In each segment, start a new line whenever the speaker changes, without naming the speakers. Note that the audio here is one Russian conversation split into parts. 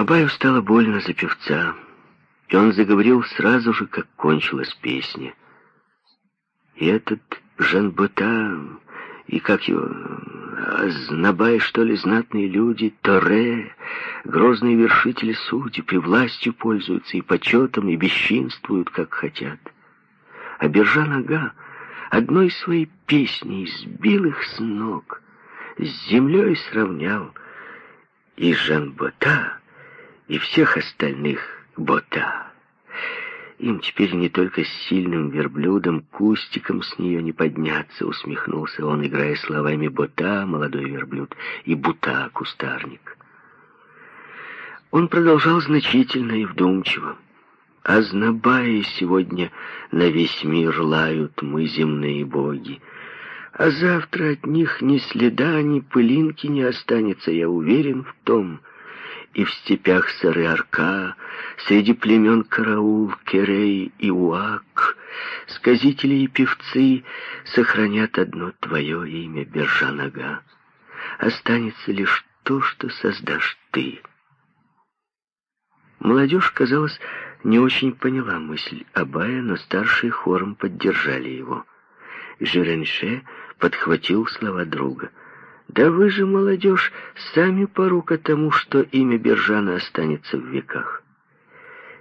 Абаю стало больно за певца, и он заговорил сразу же, как кончилась песня. И этот Жанбота, и как его, Азнабай, что ли, знатные люди, Торе, грозные вершители судеб, и властью пользуются, и почетом, и бесчинствуют, как хотят. А Бержа Нога одной своей песней сбил их с ног, с землей сравнял и Жанбота, и всех остальных бота. Им теперь не только с сильным верблюдом, кустиком с нее не подняться, усмехнулся он, играя словами бота, молодой верблюд, и бута, кустарник. Он продолжал значительно и вдумчиво. А знобаи сегодня на весь мир лают мы, земные боги. А завтра от них ни следа, ни пылинки не останется, я уверен в том. И в степях Сары-Арка, среди племен Караул, Керей и Уак, сказители и певцы сохранят одно твое имя, Бержа-Нога. Останется лишь то, что создашь ты. Молодежь, казалось, не очень поняла мысль Абая, но старшие хором поддержали его. Жиренше подхватил слова друга. «Да вы же, молодежь, сами порука тому, что имя Бержана останется в веках.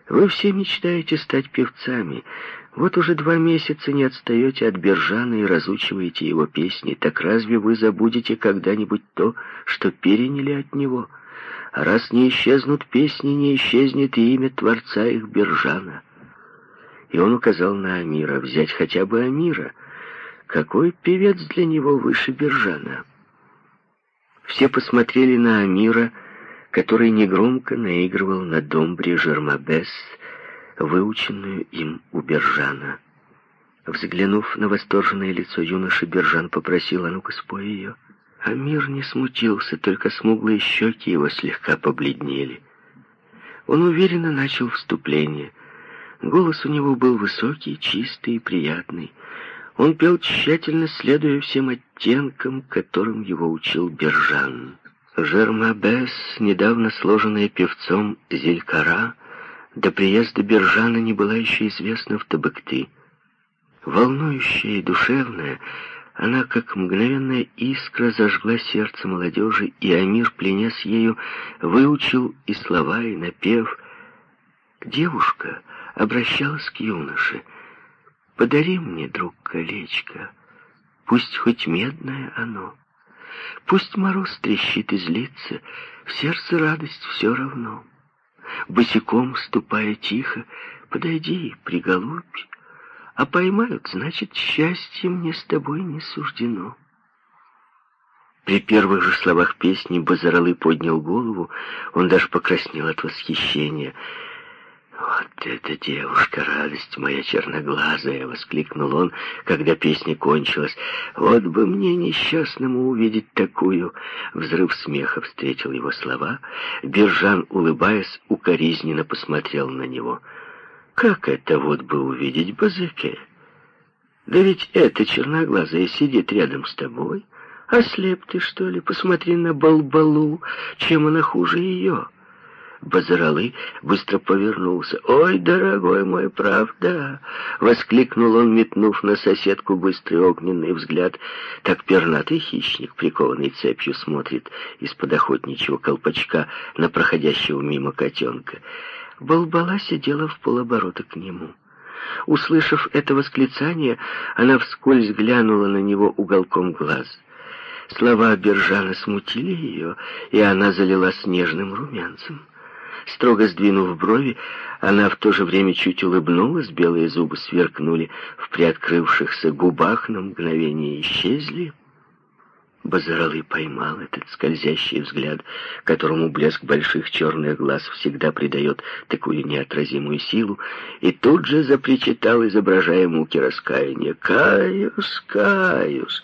Вы все мечтаете стать певцами. Вот уже два месяца не отстаете от Бержана и разучиваете его песни. Так разве вы забудете когда-нибудь то, что переняли от него?» А раз не исчезнут песни, не исчезнет и имя Творца их Бержана. И он указал на Амира, взять хотя бы Амира. Какой певец для него выше Бержана? Все посмотрели на Амира, который негромко наигрывал на домбре Жермабес, выученную им у Бержана. Взглянув на восторженное лицо юноши, Бержан попросил, а ну-ка спой ее. Амир не смутился, только смуглые щеки его слегка побледнели. Он уверенно начал вступление. Голос у него был высокий, чистый и приятный. Он пел тщательно, следуя всем оттенкам, которым его учил Бержан. Жермабес, недавно сложенная певцом Зелькара, до приезда Бержана не была еще известна в Табыкты. Волнующая и душевная, она, как мгновенная искра, зажгла сердце молодежи, и Амир, пленясь ею, выучил и слова, и напев. Девушка обращалась к юноше. «Подари мне, друг, колечко, пусть хоть медное оно, пусть мороз трещит и злится, в сердце радость все равно. Босиком, ступая тихо, подойди приголубь, а поймают, значит, счастье мне с тобой не суждено. При первых же словах песни Базаралы поднял голову, он даже покраснел от восхищения. «Вот эта девушка, радость моя черноглазая!» — воскликнул он, когда песня кончилась. «Вот бы мне несчастному увидеть такую!» Взрыв смеха встретил его слова. Биржан, улыбаясь, укоризненно посмотрел на него — как это вот бы увидеть Базыке? Да ведь эта черноглазая сидит рядом с тобой. Ослеп ты, что ли? Посмотри на Балбалу, чем она хуже ее. Базаралы быстро повернулся. «Ой, дорогой мой, правда!» — воскликнул он, метнув на соседку быстрый огненный взгляд. Так пернатый хищник, прикованный цепью, смотрит из-под охотничьего колпачка на проходящего мимо котенка. Балбала сидела в полоборота к нему. Услышав это восклицание, она вскользь глянула на него уголком глаз. Слова Бержана смутили ее, и она залилась нежным румянцем. Строго сдвинув брови, она в то же время чуть улыбнулась, белые зубы сверкнули в приоткрывшихся губах, на мгновение исчезли. Базаралы поймал этот скользящий взгляд, которому блеск больших черных глаз всегда придает такую неотразимую силу, и тут же запричитал, изображая муки раскаяния. «Каюсь, каюсь!»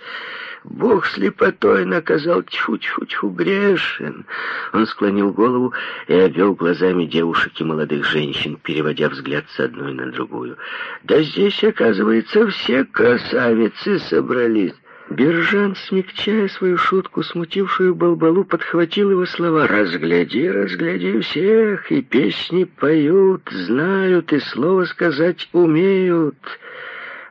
Бог слепотой наказал тьфу-тьфу-тьфу грешен. Он склонил голову и обвел глазами девушек и молодых женщин, переводя взгляд с одной на другую. Да здесь, оказывается, все красавицы собрались. Биржан, смягчая свою шутку, смутившую Балбалу, подхватил его слова «Разгляди, разгляди всех, и песни поют, знают, и слово сказать умеют»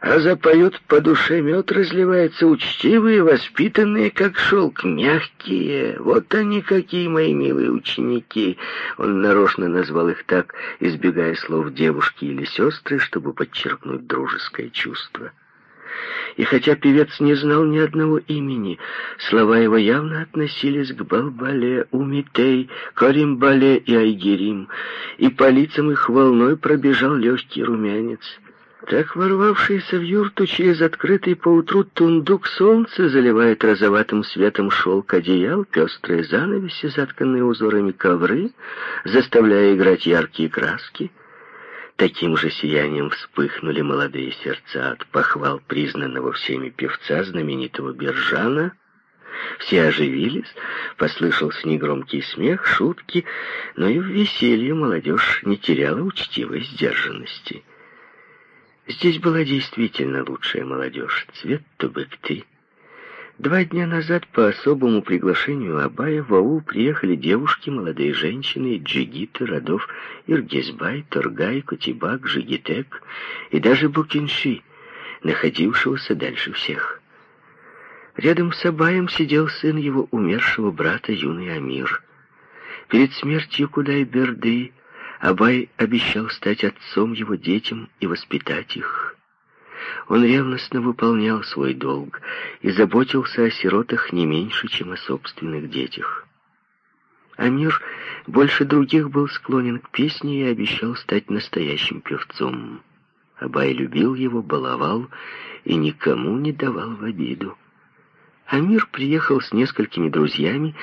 а запоют по душе мед разливается, учтивые, воспитанные, как шелк, мягкие. Вот они какие, мои милые ученики. Он нарочно назвал их так, избегая слов девушки или сестры, чтобы подчеркнуть дружеское чувство. И хотя певец не знал ни одного имени, слова его явно относились к Балбале, Умитей, Каримбале и Айгерим, и по лицам их волной пробежал легкий румянец. Так ворвавшийся в юрту через открытый поутру тундук солнца заливает розоватым светом шелк одеял, пестрые занавеси, затканные узорами ковры, заставляя играть яркие краски. Таким же сиянием вспыхнули молодые сердца от похвал признанного всеми певца знаменитого Бержана. Все оживились, послышался негромкий смех, шутки, но и в веселье молодежь не теряла учтивой сдержанности. Здесь была действительно лучшая молодежь, цвет тубыкты. Два дня назад по особому приглашению Абая в аул приехали девушки, молодые женщины, джигиты, родов Иргизбай, Торгай, Кутибак, Жигитек и даже Букинши, находившегося дальше всех. Рядом с Абаем сидел сын его умершего брата, юный Амир. Перед смертью Кудай-Берды Абай обещал стать отцом его детям и воспитать их. Он ревностно выполнял свой долг и заботился о сиротах не меньше, чем о собственных детях. Амир больше других был склонен к песне и обещал стать настоящим певцом. Абай любил его, баловал и никому не давал в обиду. Амир приехал с несколькими друзьями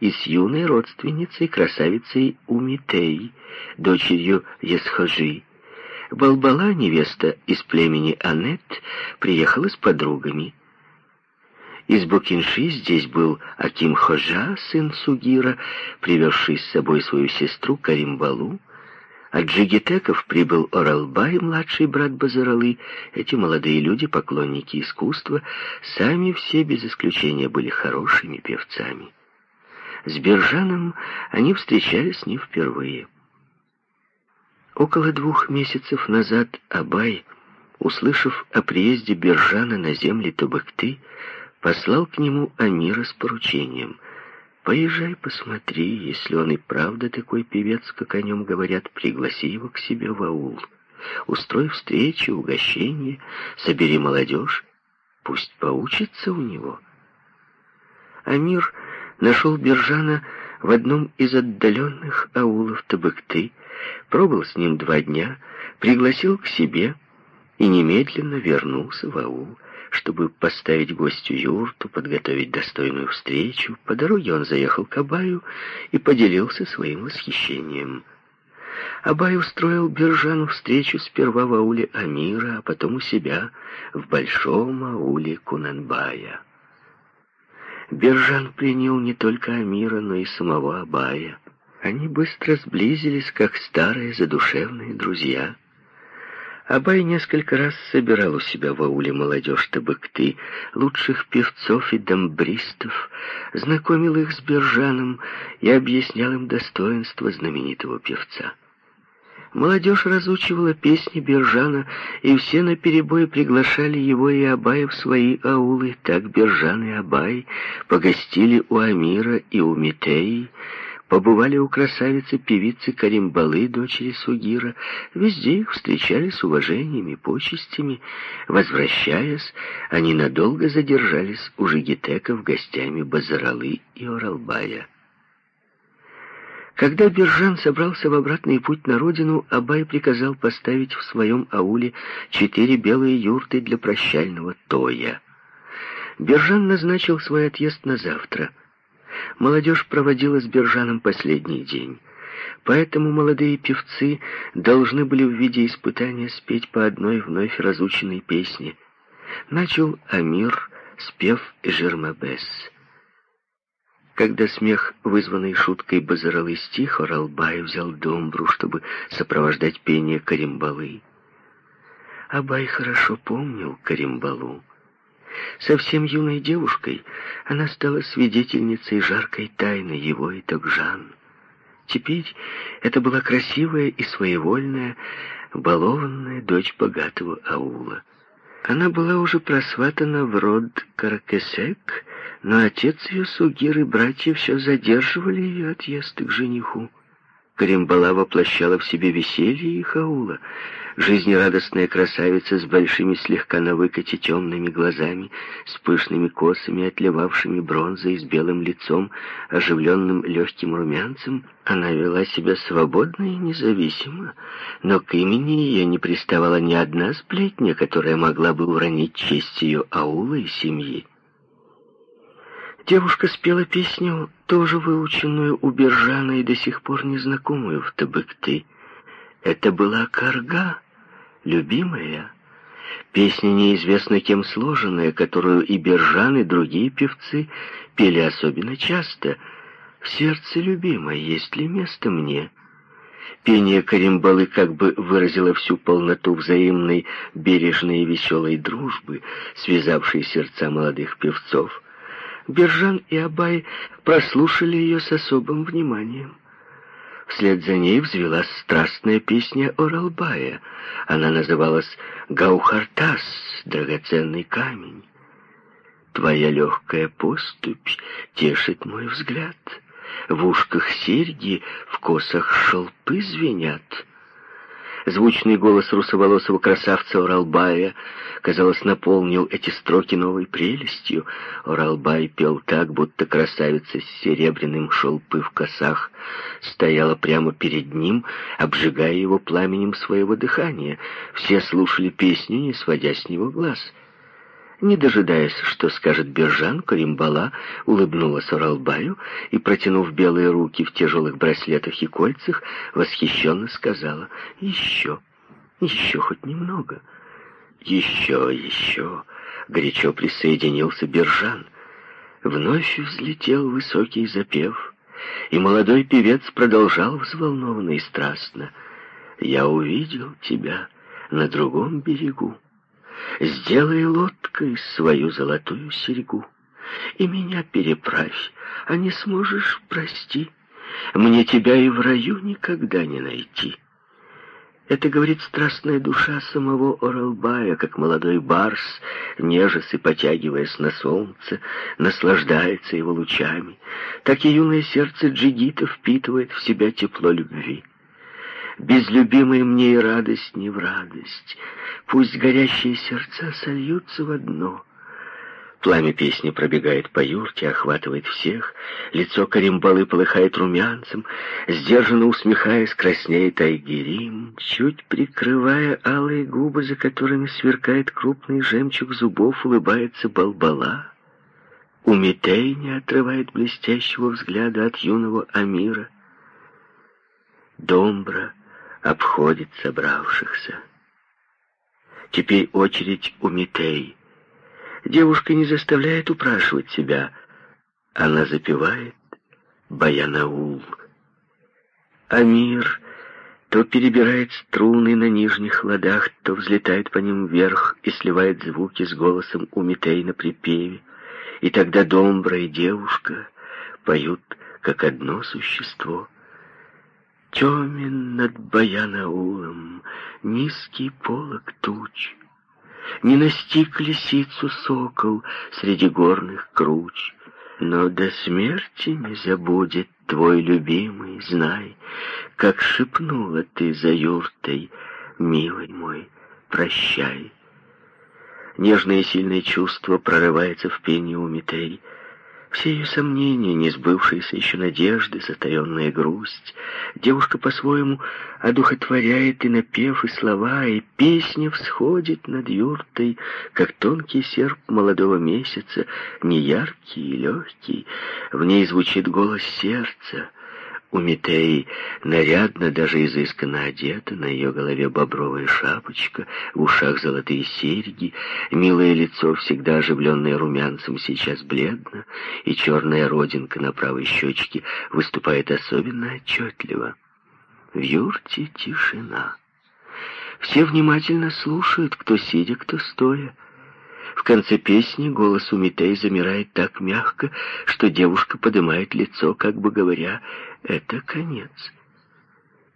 и с юной родственницей, красавицей Умитей, дочерью Есхожи. Балбала, невеста из племени Анет, приехала с подругами. Из Букинши здесь был Аким Хожа, сын Сугира, привезший с собой свою сестру Каримбалу, от джигитеков прибыл Оралбай, младший брат Базаралы. Эти молодые люди, поклонники искусства, сами все без исключения были хорошими певцами. С Бержаном они встречались не впервые. Около двух месяцев назад Абай, услышав о приезде Бержана на земли Тубакты, послал к нему Амира с поручением — Поезжай, посмотри, если он и правда такой певец, как о нем говорят, пригласи его к себе в аул. Устрой встречи, угощение, собери молодежь, пусть поучится у него. Амир нашел Бержана в одном из отдаленных аулов Табыкты, пробыл с ним два дня, пригласил к себе и немедленно вернулся в аул чтобы поставить гостю юрту, подготовить достойную встречу. По дороге он заехал к Абаю и поделился своим восхищением. Абай устроил Биржану встречу сперва в ауле Амира, а потом у себя в большом ауле Кунанбая. Биржан принял не только Амира, но и самого Абая. Они быстро сблизились, как старые задушевные друзья — Абай несколько раз собирал у себя в ауле молодежь табыкты, лучших певцов и домбристов, знакомил их с Бержаном и объяснял им достоинство знаменитого певца. Молодежь разучивала песни Бержана, и все наперебой приглашали его и Абая в свои аулы. Так Бержан и Абай погостили у Амира и у Митеи, побывали у красавицы-певицы Каримбалы, дочери Сугира. Везде их встречали с уважением и почестями. Возвращаясь, они надолго задержались у жигитеков гостями Базаралы и Оралбая. Когда Бержан собрался в обратный путь на родину, Абай приказал поставить в своем ауле четыре белые юрты для прощального тоя. Бержан назначил свой отъезд на завтра — Молодежь проводила с Бержаном последний день. Поэтому молодые певцы должны были в виде испытания спеть по одной вновь разученной песне. Начал Амир, спев Жермабес. Когда смех, вызванный шуткой Базаралы стих, Оралбай взял домбру, чтобы сопровождать пение Каримбалы. Абай хорошо помнил Каримбалу. Совсем юной девушкой, она стала свидетельницей жаркой тайны его и Тогжан. Теперь это была красивая и своевольная, балованная дочь богатого аула. Она была уже просватана в род Каракесек, но отец ее, Сугир и братья все задерживали ее отъезд к жениху. Каримбала воплощала в себе веселье и хаула. Жизнерадостная красавица с большими слегка на выкате темными глазами, с пышными косами, отливавшими бронзой, с белым лицом, оживленным легким румянцем, она вела себя свободно и независимо, но к имени ее не приставала ни одна сплетня, которая могла бы уронить честь ее аула и семьи. Девушка спела песню, тоже выученную у Бержана и до сих пор незнакомую в Табыкты. Это была Карга, любимая. Песня неизвестно кем сложенная, которую и Бержан, и другие певцы пели особенно часто. «В сердце любимой есть ли место мне?» Пение Каримбалы как бы выразило всю полноту взаимной, бережной и веселой дружбы, связавшей сердца молодых певцов. Бержан и Абай прослушали ее с особым вниманием. Вслед за ней взвелась страстная песня Оралбая. Она называлась «Гаухартас, драгоценный камень». Твоя легкая поступь тешит мой взгляд. В ушках серьги, в косах шелпы звенят. Звучный голос русоволосого красавца Оралбая, казалось, наполнил эти строки новой прелестью. Оралбай пел так, будто красавица с серебряным шелпы в косах стояла прямо перед ним, обжигая его пламенем своего дыхания. Все слушали песню, не сводя с него глаз — не дожидаясь, что скажет Бержан, Каримбала улыбнулась Уралбаю и, протянув белые руки в тяжелых браслетах и кольцах, восхищенно сказала «Еще, еще хоть немного». «Еще, еще!» — горячо присоединился Бержан. Вновь взлетел высокий запев, и молодой певец продолжал взволнованно и страстно. «Я увидел тебя на другом берегу». Сделай лодкой свою золотую серьгу, И меня переправь, а не сможешь, прости. Мне тебя и в раю никогда не найти. Это говорит страстная душа самого Оралбая, как молодой барс, нежась и потягиваясь на солнце, наслаждается его лучами. Так и юное сердце джигита впитывает в себя тепло любви. Без любимой мне и радость не в радость. Пусть горящие сердца сольются в одно. Пламя песни пробегает по юрте, охватывает всех. Лицо Каримбалы полыхает румянцем. Сдержанно усмехаясь, краснеет Айгерим, чуть прикрывая алые губы, за которыми сверкает крупный жемчуг зубов, улыбается Балбала. Умитей не отрывает блестящего взгляда от юного Амира. Домбра обходит собравшихся. Теперь очередь у Митей. Девушка не заставляет упрашивать себя. Она запевает Баянаул. А мир то перебирает струны на нижних ладах, то взлетает по ним вверх и сливает звуки с голосом у Митей на припеве. И тогда Домбра и девушка поют как одно существо — Темен над Баянаулом низкий полог туч. Не настиг лисицу сокол среди горных круч, Но до смерти не забудет твой любимый, знай, Как шепнула ты за юртой, милый мой, прощай. Нежное и сильное чувство прорывается в пении у Митей, все ее сомнения, не сбывшиеся еще надежды, затаенная грусть, девушка по-своему одухотворяет и напев, и слова, и песня всходит над юртой, как тонкий серп молодого месяца, неяркий и легкий. В ней звучит голос сердца, у Митеи нарядно, даже изысканно одета, на ее голове бобровая шапочка, в ушах золотые серьги, милое лицо, всегда оживленное румянцем, сейчас бледно, и черная родинка на правой щечке выступает особенно отчетливо. В юрте тишина. Все внимательно слушают, кто сидя, кто стоя. В конце песни голос у Митей замирает так мягко, что девушка поднимает лицо, как бы говоря, «это конец».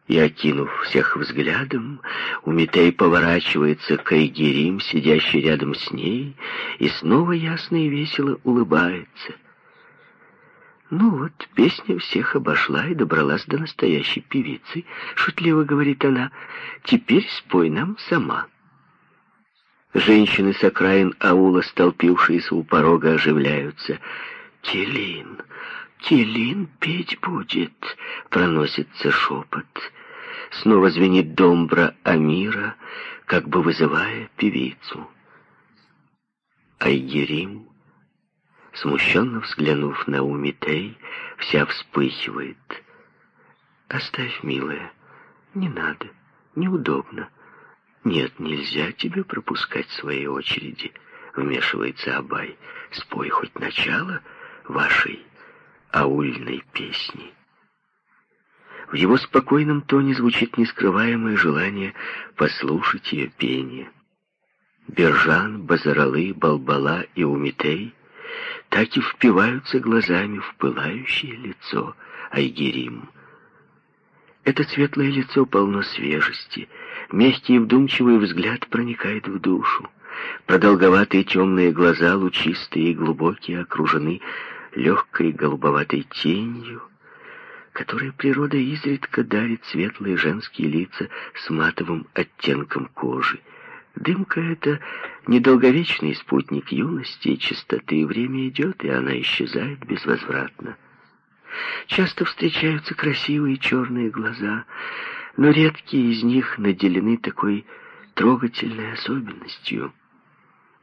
И, окинув всех взглядом, Умитей поворачивается к Айгерим, сидящий рядом с ней, и снова ясно и весело улыбается. «Ну вот, песня всех обошла и добралась до настоящей певицы», — шутливо говорит она. «Теперь спой нам сама». Женщины с окраин аула, столпившиеся у порога, оживляются. «Келин, Келин петь будет», — проносится шепот. Снова звенит домбра Амира, как бы вызывая певицу. Айгерим Смущенно взглянув на Умитей, вся вспыхивает. «Оставь, милая, не надо, неудобно. Нет, нельзя тебе пропускать свои очереди», — вмешивается Абай. «Спой хоть начало вашей аульной песни». В его спокойном тоне звучит нескрываемое желание послушать ее пение. Бержан, Базаралы, Балбала и Умитей — так и впиваются глазами в пылающее лицо Айгерим. Это светлое лицо полно свежести, мягкий и вдумчивый взгляд проникает в душу. Продолговатые темные глаза, лучистые и глубокие, окружены легкой голубоватой тенью, которой природа изредка дарит светлые женские лица с матовым оттенком кожи. Дымка — это недолговечный спутник юности и чистоты. Время идет, и она исчезает безвозвратно. Часто встречаются красивые черные глаза, но редкие из них наделены такой трогательной особенностью.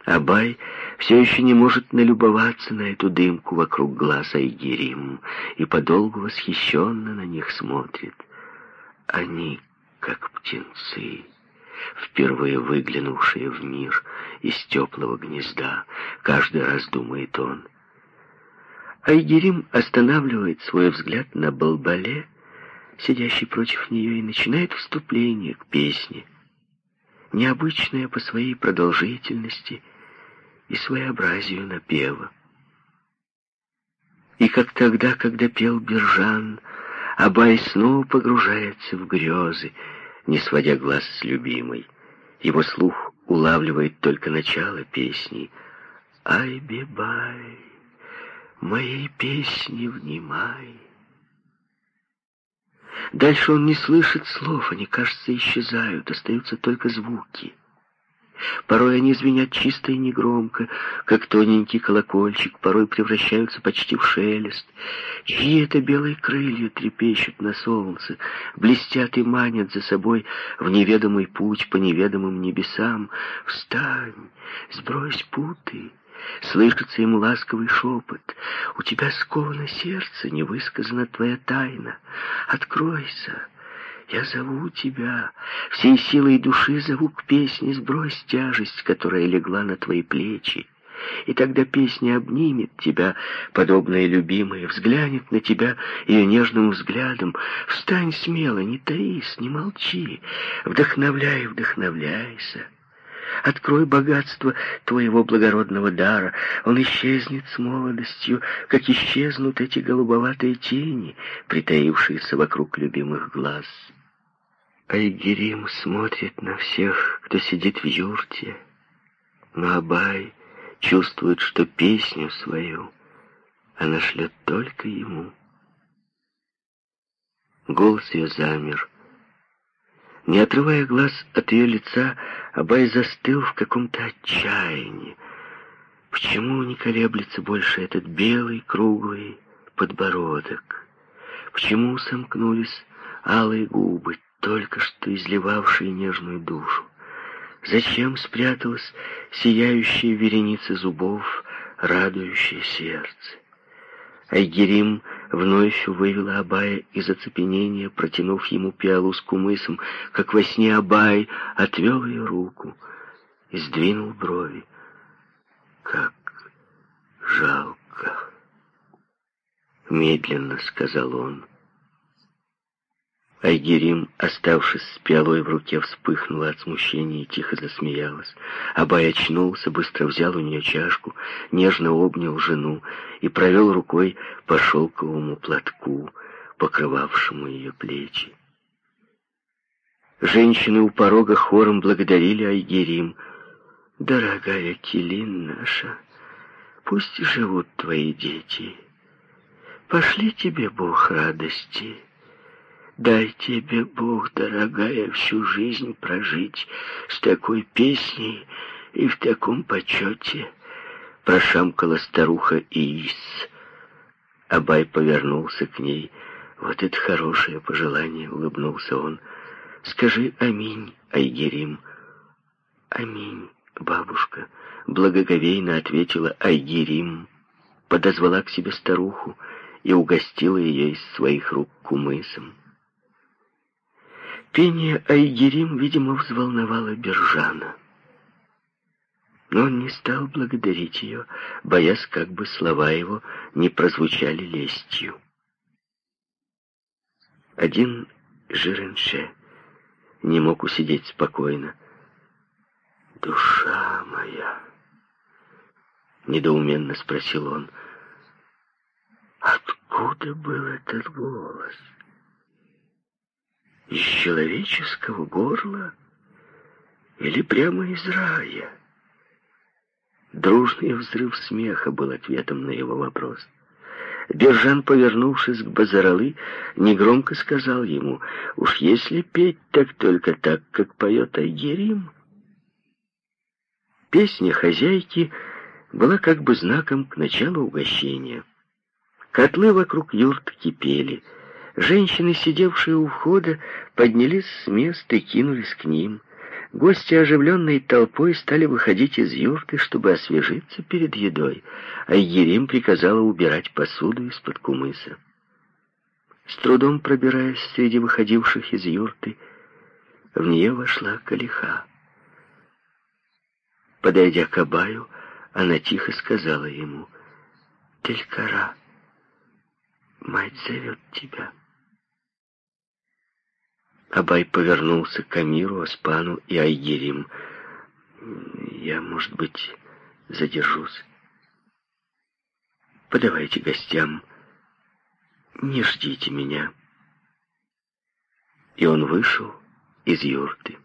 Абай все еще не может налюбоваться на эту дымку вокруг глаз Айгерим и подолгу восхищенно на них смотрит. Они как птенцы впервые выглянувшие в мир из теплого гнезда, каждый раз думает он. Айгерим останавливает свой взгляд на Балбале, сидящий против нее, и начинает вступление к песне, необычное по своей продолжительности и своеобразию напева. И как тогда, когда пел Бержан, Абай снова погружается в грезы, не сводя глаз с любимой. Его слух улавливает только начало песни. «Ай, бебай, моей песни внимай». Дальше он не слышит слов, они, кажется, исчезают, остаются только звуки. Порой они звенят чисто и негромко, как тоненький колокольчик, порой превращаются почти в шелест. Чьи это белые крылья трепещут на солнце, блестят и манят за собой в неведомый путь по неведомым небесам. Встань, сбрось путы. Слышится ему ласковый шепот. «У тебя сковано сердце, не высказана твоя тайна. Откройся, я зову тебя, всей силой души зову к песне, сбрось тяжесть, которая легла на твои плечи. И тогда песня обнимет тебя, подобная любимая, взглянет на тебя ее нежным взглядом. Встань смело, не таись, не молчи, вдохновляй, вдохновляйся. Открой богатство твоего благородного дара. Он исчезнет с молодостью, как исчезнут эти голубоватые тени, притаившиеся вокруг любимых глаз. Айгерим смотрит на всех, кто сидит в юрте, но Абай чувствует, что песню свою она шлет только ему. Голос ее замер. Не отрывая глаз от ее лица, Абай застыл в каком-то отчаянии. Почему не колеблется больше этот белый, круглый подбородок? Почему сомкнулись алые губы, только что изливавшей нежную душу. Зачем спряталась сияющая вереница зубов, радующее сердце? Айгерим вновь вывела Абая из оцепенения, протянув ему пиалу с кумысом, как во сне Абай отвел ее руку и сдвинул брови. «Как жалко!» — медленно сказал он. Айгерим, оставшись с пиалой в руке, вспыхнула от смущения и тихо засмеялась. Абай очнулся, быстро взял у нее чашку, нежно обнял жену и провел рукой по шелковому платку, покрывавшему ее плечи. Женщины у порога хором благодарили Айгерим. «Дорогая Килин наша, пусть живут твои дети. Пошли тебе Бог радости». Дай тебе, Бог, дорогая, всю жизнь прожить с такой песней и в таком почете, прошамкала старуха Иис. Абай повернулся к ней. Вот это хорошее пожелание, улыбнулся он. Скажи аминь, Айгерим. Аминь, бабушка, благоговейно ответила Айгерим. Подозвала к себе старуху и угостила ее из своих рук кумысом. Пение Айгерим, видимо, взволновало Бержана. Но он не стал благодарить ее, боясь, как бы слова его не прозвучали лестью. Один Жиренше не мог усидеть спокойно. «Душа моя!» — недоуменно спросил он. «Откуда был этот голос?» Из человеческого горла или прямо из рая? Дружный взрыв смеха был ответом на его вопрос. Бержан, повернувшись к Базаралы, негромко сказал ему, «Уж если петь, так только так, как поет Айгерим». Песня хозяйки была как бы знаком к началу угощения. Котлы вокруг юрт кипели — Женщины, сидевшие у входа, поднялись с места и кинулись к ним. Гости оживленной толпой стали выходить из юрты, чтобы освежиться перед едой, а Ерим приказала убирать посуду из-под кумыса. С трудом пробираясь среди выходивших из юрты, в нее вошла Калиха. Подойдя к Абаю, она тихо сказала ему, «Телькара, мать зовет тебя». Абай повернулся к Амиру, Аспану и Айгерим. «Я, может быть, задержусь. Подавайте гостям. Не ждите меня». И он вышел из юрты.